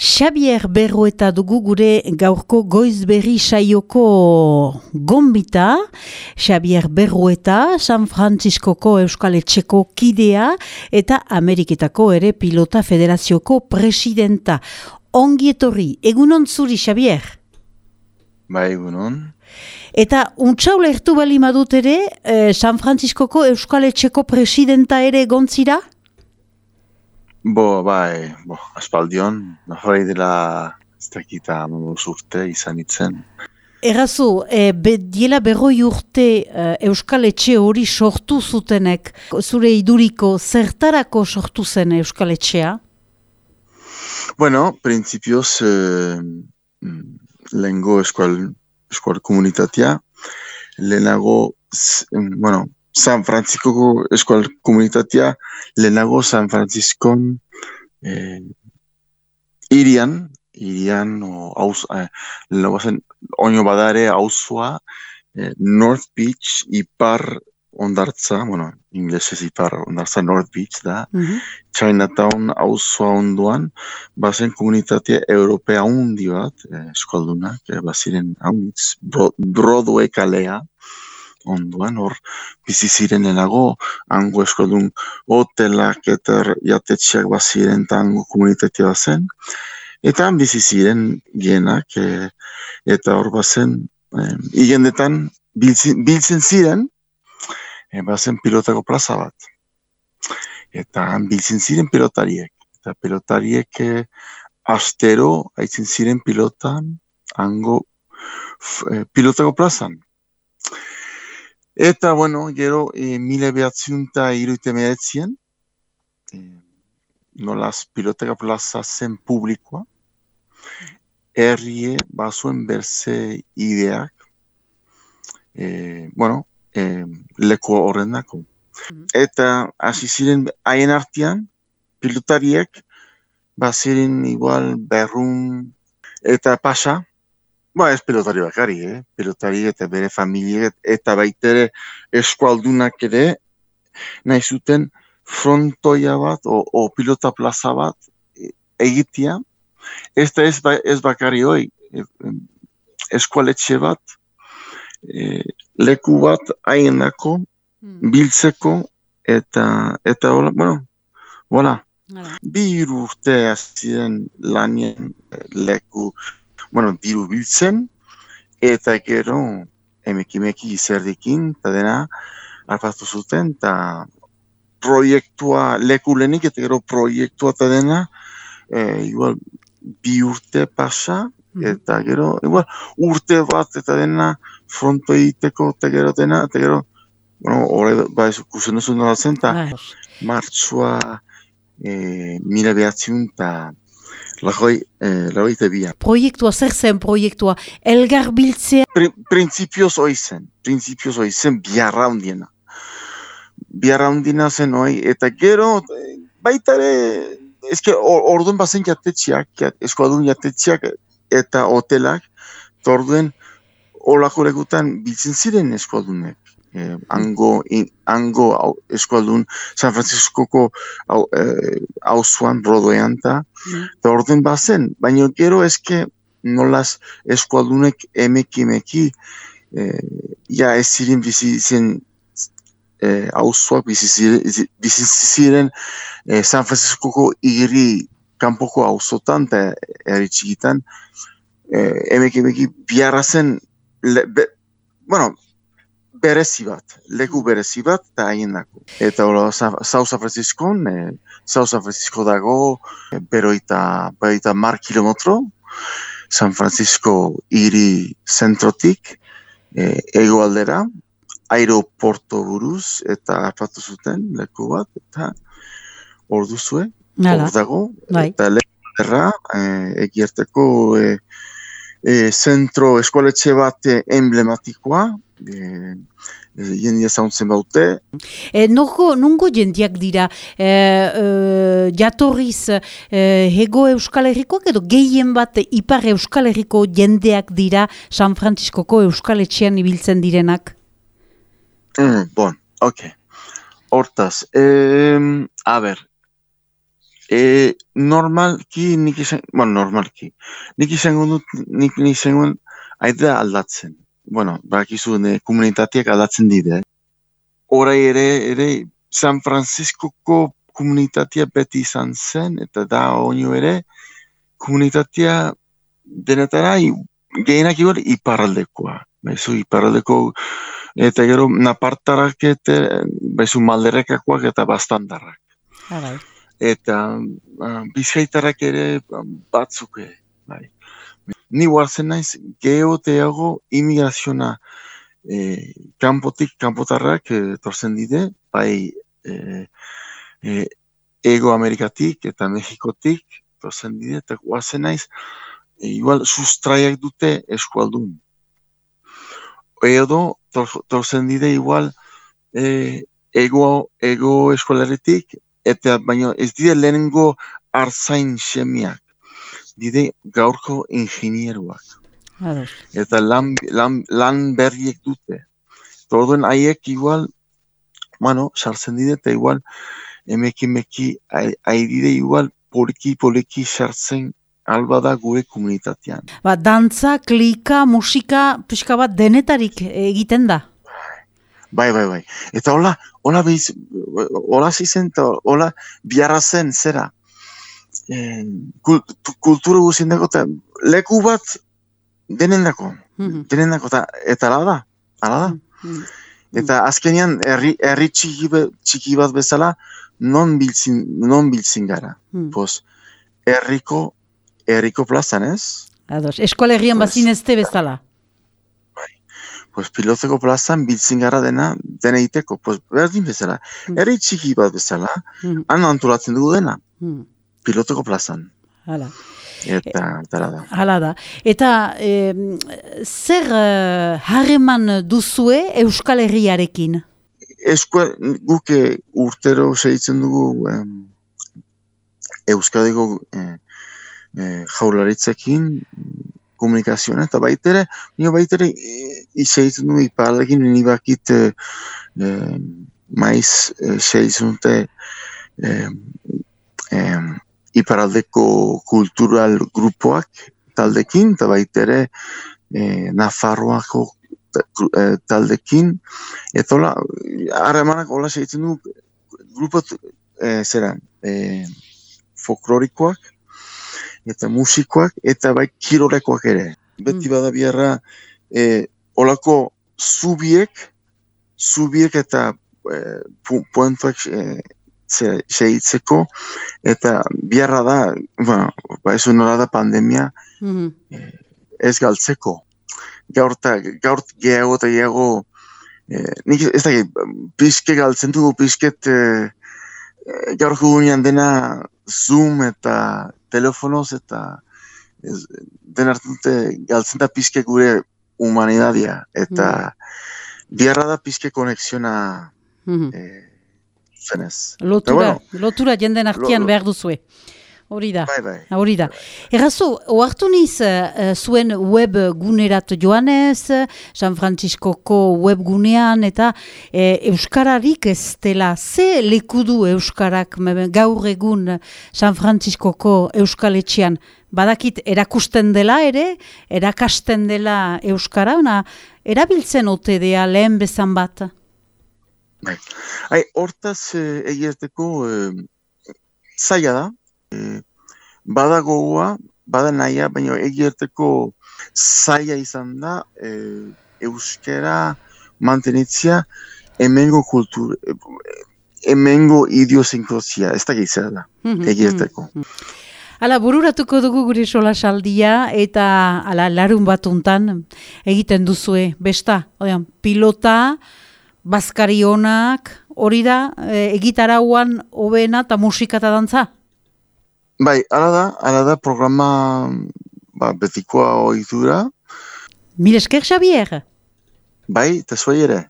Xabier Berro eta dugu gure gaurko goizberri saioko gombita. Xabier Berro eta San Franciscoko Euskal Etxeko kidea eta Ameriketako ere pilota federazioko presidenta. Ongi etorri, egunon zuri Xabier? Ba egunon. Eta untxaula ertu bali madut ere eh, San Franciscoko Euskal Etxeko presidenta ere gontzira? Bo, bai, bo, aspaldion, hori dela ez dakita urte izan itzen. Errazu, e, be, diela berroi urte e, Euskal Etxe hori sortu zutenek, zure iduriko zertarako sortu zen Euskal Etxea? Bueno, prinsipioz, eh, lehengo eskual, eskual komunitatea, lehenago, bueno, San Francisco eskual komunitatea, lehenago San Francisco eh, irian, irian, o, hauz, eh, lehenago zen, oino badare hauzua, eh, North Beach, ipar ondartza, bueno, inglesez ipar ondartza North Beach da, Chinatown hauzua onduan, bazen komunitatea europea hundi bat, eh, eskualdunak, eh, baziren haunitz, Broadway kalea, onduan, hor bizi zirenenago, hango eskaldun hotelak eta jatetxeak baziren eta hango komunitatea zen. Eta han bizi ziren genak, e, eta hor bazen, e, igendetan biltzen, biltzen ziren, e, bazen pilotako plaza bat. Eta han biltzen ziren pilotariek. Eta pilotariek e, astero haitzen ziren pilotan, hango e, pilotako plazan. Eta, bueno, gero, e, mila behatziun eta iruite meretzien, e, nolaz piloteka plaza zen publikoa, herrie bazuen berze ideak, e, bueno, e, leku horren dako. Eta, hasi ziren, haien artean, pilotariek, baziren igual berrun eta pasa, Ba, ez pelotari bakari, eh? pelotari eta bere familie eta baitere eskualdunak ere nahi zuten frontoia bat o, o pilota plaza bat egitea. Ez da ez, ba, ez bakari hoi, e, eskualetxe bat, e, leku bat hainako, hmm. biltzeko eta, eta hola, bueno, voilà. Bi urte azien lanien leku bueno, diru biltzen, eta gero emekimeki izerdikin, eta dena, arpaztu zuten, eta proiektua leku lehenik, eta gero proiektua eta dena, e, igual, bi urte pasa, mm. eta gero, igual, urte bat eta dena, fronto egiteko, eta gero dena, eta gero, bueno, horre, ba, kusen duzu nola zen, eta bai. martzua, e, mila behatziun, eta Lagoi, eh, lagoi bia. Proiektua, zer zen proiektua? Elgar biltzea? Pri, prinsipioz oizen, prinsipioz oizen biarra hundiena. Biarra hundiena zen oi, eta gero, baita ere, ezke orduan bazen jatetxiak, eskuadun jatetxiak eta hotelak, eta orduan, olako lekutan biltzen ziren eskuadunek eh, ango, in, ango eskualdun San Franciscoko hau eh, zuan Broadwayan ta, mm. eta orden bazen, baina gero eske nolaz eskualdunek emeki emeki eh, ja ez ziren bizi zen eh, hau zuak bizi ziren eh, San Franciscoko igri kanpoko hau zotan eta eritxikitan eh, emeki emeki biarra zen le, be, bueno, berezi bat, leku berezi bat, eta haien dako. Eta hori, South San Francisco, e, South San Francisco dago, e, beroita, beroita mar kilometro, San Francisco iri zentrotik, e, ego aldera, aeroporto buruz, eta apatu zuten leku bat, eta hor duzue, hor dago, bai. eta leku aldera, e, egierteko e, e, zentro eskoletxe bat emblematikoa, e, jendia zauntzen baute. E, nungo, nungo jendiak dira, e, e, jatorriz e, hego euskal herrikoak edo gehien bat ipar euskal herriko jendeak dira San Franciscoko euskal etxean ibiltzen direnak? Mm, bon, ok. Hortaz, e, a ber, E, normalki, nik izan, bueno, normalki, nik izango dut, nik izango aida aldatzen. Bueno, barakizu, ne, komunitateak aldatzen dide. Horai ere, ere, San Franciscoko komunitatea beti izan zen, eta da oino ere, komunitatea denetara, gehienak igual, iparraldekoa. Baizu, iparraldeko, eta gero, napartarak eta, baizu, malderrekakoak eta bastandarrak Ah, bai. eta uh, bizkaitarrak ere batzuk ere, bai. Ni huartzen naiz geoteago imigraziona e, kanpotik, kanpotarrak e, torzen dide, bai e, e, Ego Amerikatik eta Mexikotik torzen dide, eta huartzen naiz e, igual sustraiak dute eskualdun. Edo tor, torzen dide igual e, ego, ego eskualaretik eta baino ez dide lehenengo arzain semiak, dide gaurko ingenieruak. Eta lan, lan, lan berriek dute. Eta Orduan haiek igual, bueno, sartzen dide eta igual emeki meki ai dide igual poliki poliki sartzen alba da gure komunitatean. Ba, dantza, klika, musika, pixka bat denetarik egiten da. Bai, bai, bai. Eta hola, hola hola zizen hola biarra zen zera. Eh, kult, kultura guzien dago eta leku bat denen dako. Mhm. Denen dako eta, eta ala da, ala da. Mhm. Eta azkenean herri, herri txiki, be- txiki bat bezala non biltzin, non biltzin gara. Mhm. Pues, herriko, herriko plazan ez? Ados. Eskolegian Pues- bazin ez bezala. Pues piloteko plazan biltzin gara dena, dena iteko. Pues berdin bezala. Mm. Herri txiki bat bezala, Mhm. han antolatzen dugu dena. Mhm. Piloteko plazan. Hala. Eta, eta da. Hala da. Eta em, zer eh, harreman duzue Euskal Herriarekin? Eskua, guk eh, urtero segitzen dugu em, Euskadiko eh, eh, jaularitzekin komunikazioa eta baitere, nio baitere segitzen dugu iparalekin ni bakit eh, eh, maiz segitzen dute eh, em, iparaldeko kultural grupoak taldekin, eta baitere eh, Nafarroako ta- gru- eh, taldekin, eta hola, harremanak hola segitzen du, grupo, eh, zera, eh, folklorikoak, eta musikoak, eta bai kirolekoak ere. Beti Mm. bada biharra, eh, olako zubiek, zubiek eta pu, puentuak eh, zera, segitzeko, eta biharra da, bueno, ba, ez nola da pandemia, Mhm. ez galtzeko. Gaur eta gaur gehiago eta gehiago eh, nik ez da pizke galtzen dugu pizket eh, gaur gugunean dena Zoom eta telefonoz eta ez, den hartzen dute galtzen da pizke gure humanidadia eta biharra da pizke konexiona Mhm. eh, zenez. Lotura, bueno. lotura jenden artean Lo- lo- behar duzue. Hori da. Bai, bai. Hori da. Errazu, oartu niz eh, zuen web gunerat joanez, San Franciscoko web gunean, eta eh, Euskararik ez dela, ze lekudu Euskarak gaur egun San Franciscoko Euskaletxean? Badakit erakusten dela ere, erakasten dela Euskara, ona, erabiltzen ote dea lehen bezan bat? Bai. Ai, hortaz eh, egiteko eh, zaila da. Eh, bada gogoa, bada nahia, baina egiteko zaila izan da eh, euskera mantenitzia hemengo kultur, hemengo idiosinkrozia, ez da gizera da, egiteko. Hala, bururatuko dugu gure solasaldia eta ala, larun batuntan egiten duzue, besta, oian, pilota, bazkari onak, hori da, e, egitarauan hobena eta musika eta dantza? Bai, ala da, ala da programa ba, betikoa oitura, Mil esker, Xavier? bai, eta zuei ere.